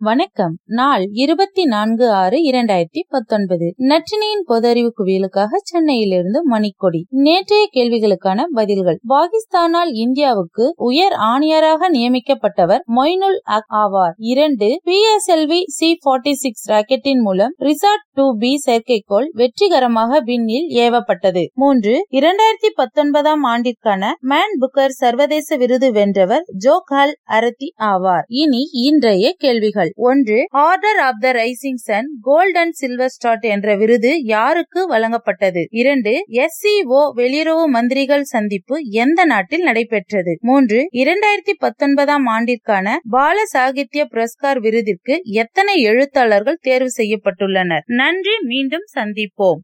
வணக்கம். நாள் இருபத்தி நான்கு ஆறு இரண்டாயிரத்தி பத்தொன்பது. நற்றினியின் பொதறிவு குவியலுக்காக சென்னையிலிருந்து மணிக்கொடி. நேற்றைய கேள்விகளுக்கான பதில்கள். பாகிஸ்தானால் இந்தியாவுக்கு உயர் ஆணையராக நியமிக்கப்பட்டவர் மொய்னுல் அக் ஆவார். இரண்டு P S L V C forty six ராக்கெட்டின் மூலம் ரிசார்ட் டூ பி செயற்கைக்கோள் வெற்றிகரமாக விண்ணில் ஏவப்பட்டது. மூன்று இரண்டாயிரத்தி பத்தொன்பதாம் ஆண்டிற்கான மேன் புக்கர் சர்வதேச விருது வென்றவர் ஜோகால் அரத்தி ஆவார். இனி இன்றைய கேள்விகள். ஒன்று order of the rising sun gold and silver star என்ற விருது யாருக்கு வழங்கப்பட்டது? இரண்டு எஸ்சிஓ வெளியுறவு மந்திரிகள் சந்திப்பு எந்த நாட்டில் நடைபெற்றது? மூன்று இரண்டாயிரத்தி பத்தொன்பதாம் ஆண்டிற்கான பால சாகித்ய புரஸ்கார் விருதிற்கு எத்தனை எழுத்தாளர்கள் தேர்வு செய்யப்பட்டுள்ளனர்? நன்றி மீண்டும் சந்திப்போம்.